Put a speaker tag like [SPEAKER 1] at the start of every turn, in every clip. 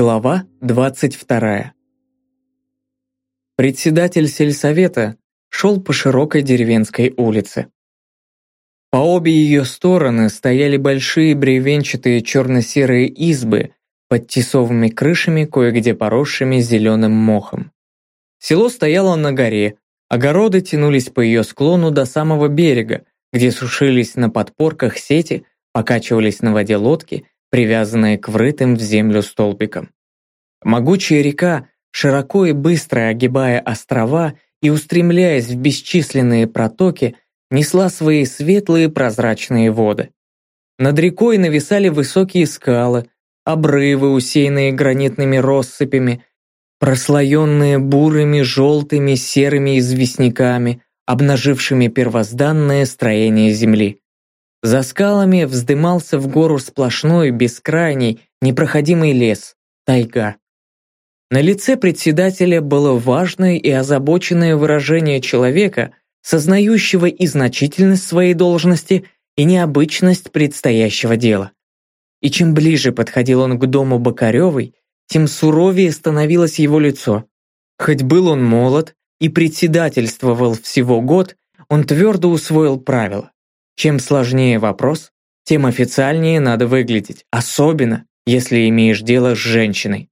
[SPEAKER 1] Глава 22. Председатель сельсовета шел по широкой деревенской улице. По обе ее стороны стояли большие бревенчатые черно-серые избы под тесовыми крышами, кое-где поросшими зеленым мохом. Село стояло на горе, огороды тянулись по ее склону до самого берега, где сушились на подпорках сети, покачивались на воде лодки привязанные к врытым в землю столбикам. Могучая река, широко и быстро огибая острова и устремляясь в бесчисленные протоки, несла свои светлые прозрачные воды. Над рекой нависали высокие скалы, обрывы, усеянные гранитными россыпями, прослоенные бурыми, желтыми, серыми известняками, обнажившими первозданное строение земли. За скалами вздымался в гору сплошной, бескрайний, непроходимый лес, тайга. На лице председателя было важное и озабоченное выражение человека, сознающего и значительность своей должности, и необычность предстоящего дела. И чем ближе подходил он к дому Бокаревой, тем суровее становилось его лицо. Хоть был он молод и председательствовал всего год, он твердо усвоил правило. Чем сложнее вопрос, тем официальнее надо выглядеть, особенно если имеешь дело с женщиной.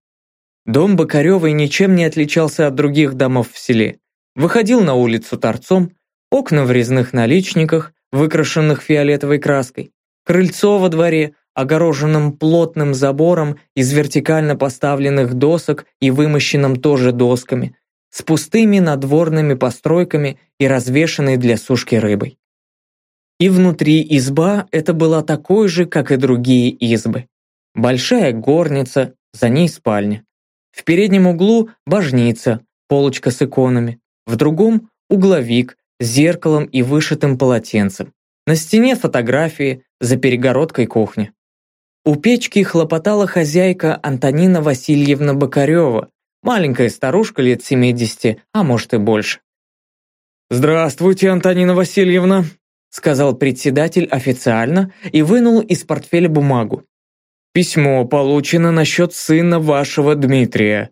[SPEAKER 1] Дом Бокаревой ничем не отличался от других домов в селе. Выходил на улицу торцом, окна в резных наличниках, выкрашенных фиолетовой краской, крыльцо во дворе, огороженном плотным забором из вертикально поставленных досок и вымощенном тоже досками, с пустыми надворными постройками и развешанной для сушки рыбой. И внутри изба это была такой же, как и другие избы. Большая горница, за ней спальня. В переднем углу божница, полочка с иконами. В другом – угловик с зеркалом и вышитым полотенцем. На стене фотографии, за перегородкой кухня. У печки хлопотала хозяйка Антонина Васильевна Бокарева, маленькая старушка лет 70, а может и больше. «Здравствуйте, Антонина Васильевна», сказал председатель официально и вынул из портфеля бумагу. «Письмо получено насчет сына вашего Дмитрия».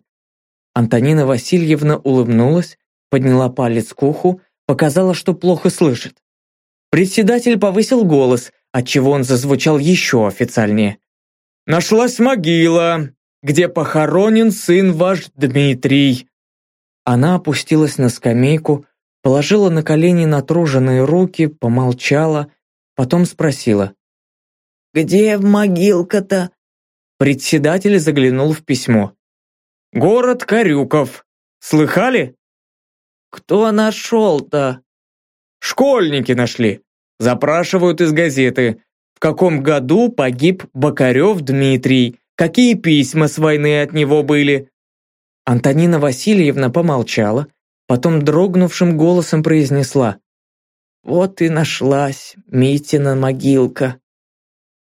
[SPEAKER 1] Антонина Васильевна улыбнулась, подняла палец к уху, показала, что плохо слышит. Председатель повысил голос, отчего он зазвучал еще официальнее. «Нашлась могила, где похоронен сын ваш Дмитрий». Она опустилась на скамейку, положила на колени натруженные руки, помолчала, потом спросила. «Где могилка-то?» Председатель заглянул в письмо. «Город Карюков. Слыхали?» «Кто нашел-то?» «Школьники нашли. Запрашивают из газеты. В каком году погиб Бокарев Дмитрий? Какие письма с войны от него были?» Антонина Васильевна помолчала, Потом дрогнувшим голосом произнесла «Вот и нашлась Митина могилка».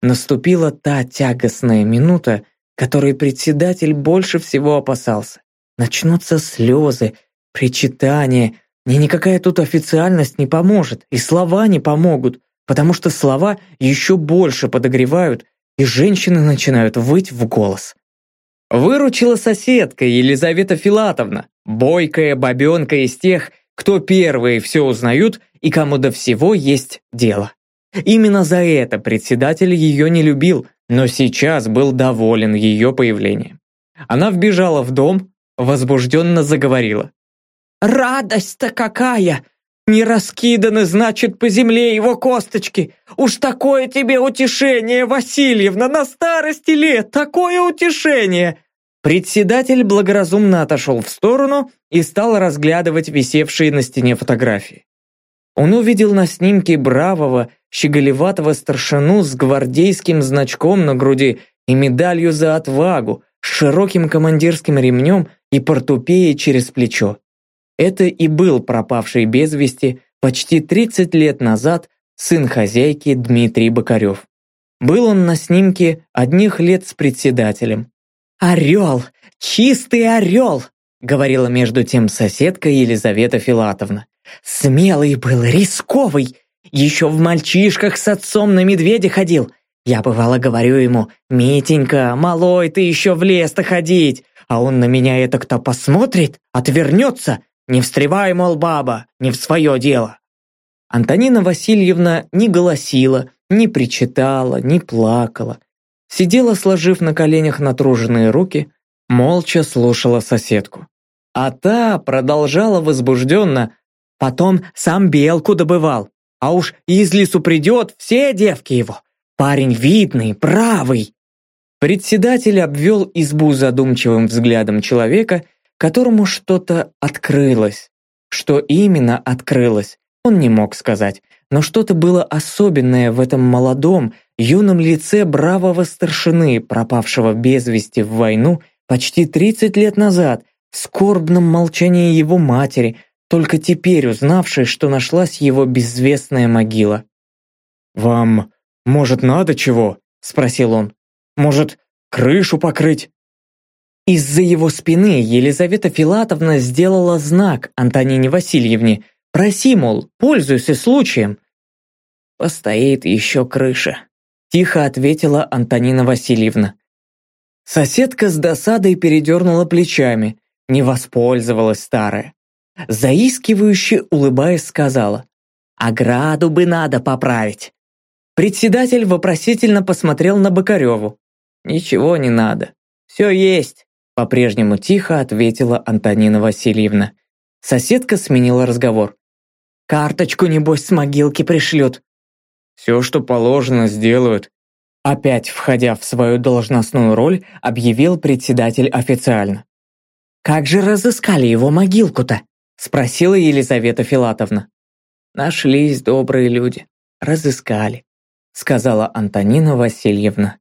[SPEAKER 1] Наступила та тягостная минута, которой председатель больше всего опасался. Начнутся слезы, причитания. Мне никакая тут официальность не поможет, и слова не помогут, потому что слова еще больше подогревают, и женщины начинают выть в голос. Выручила соседка Елизавета Филатовна, бойкая бабенка из тех, кто первые все узнают и кому до всего есть дело. Именно за это председатель ее не любил, но сейчас был доволен ее появлением. Она вбежала в дом, возбужденно заговорила. «Радость-то какая! Не раскиданы, значит, по земле его косточки! Уж такое тебе утешение, Васильевна, на старости лет! Такое утешение! Председатель благоразумно отошел в сторону и стал разглядывать висевшие на стене фотографии. Он увидел на снимке бравого, щеголеватого старшину с гвардейским значком на груди и медалью за отвагу, с широким командирским ремнем и портупеей через плечо. Это и был пропавший без вести почти 30 лет назад сын хозяйки Дмитрий Бокарев. Был он на снимке одних лет с председателем. «Орел! Чистый орел!» говорила между тем соседка Елизавета Филатовна. «Смелый был, рисковый. Еще в мальчишках с отцом на медведя ходил. Я бывало говорю ему, «Митенька, малой, ты еще в лес-то ходить!» А он на меня это кто посмотрит, отвернется. Не встревай, мол, баба, не в свое дело. Антонина Васильевна не голосила, не причитала, не плакала. Сидела, сложив на коленях натруженные руки, молча слушала соседку. А та продолжала возбужденно. Потом сам белку добывал. А уж из лесу придет, все девки его. Парень видный, правый. Председатель обвел избу задумчивым взглядом человека, которому что-то открылось. Что именно открылось, он не мог сказать, но что-то было особенное в этом молодом, юном лице бравого старшины, пропавшего без вести в войну почти 30 лет назад, в скорбном молчании его матери, только теперь узнавшей, что нашлась его безвестная могила. «Вам, может, надо чего?» – спросил он. «Может, крышу покрыть?» Из-за его спины Елизавета Филатовна сделала знак Антонине Васильевне. «Проси, мол, пользуйся случаем». «Постоит еще крыша», – тихо ответила Антонина Васильевна. Соседка с досадой передернула плечами, не воспользовалась старая. Заискивающе улыбаясь сказала, «Ограду бы надо поправить». Председатель вопросительно посмотрел на Бокареву. «Ничего не надо. Все есть», – по-прежнему тихо ответила Антонина Васильевна. Соседка сменила разговор. «Карточку, небось, с могилки пришлют». «Все, что положено, сделают», Опять входя в свою должностную роль, объявил председатель официально. «Как же разыскали его могилку-то?» – спросила Елизавета Филатовна. «Нашлись добрые люди, разыскали», – сказала Антонина Васильевна.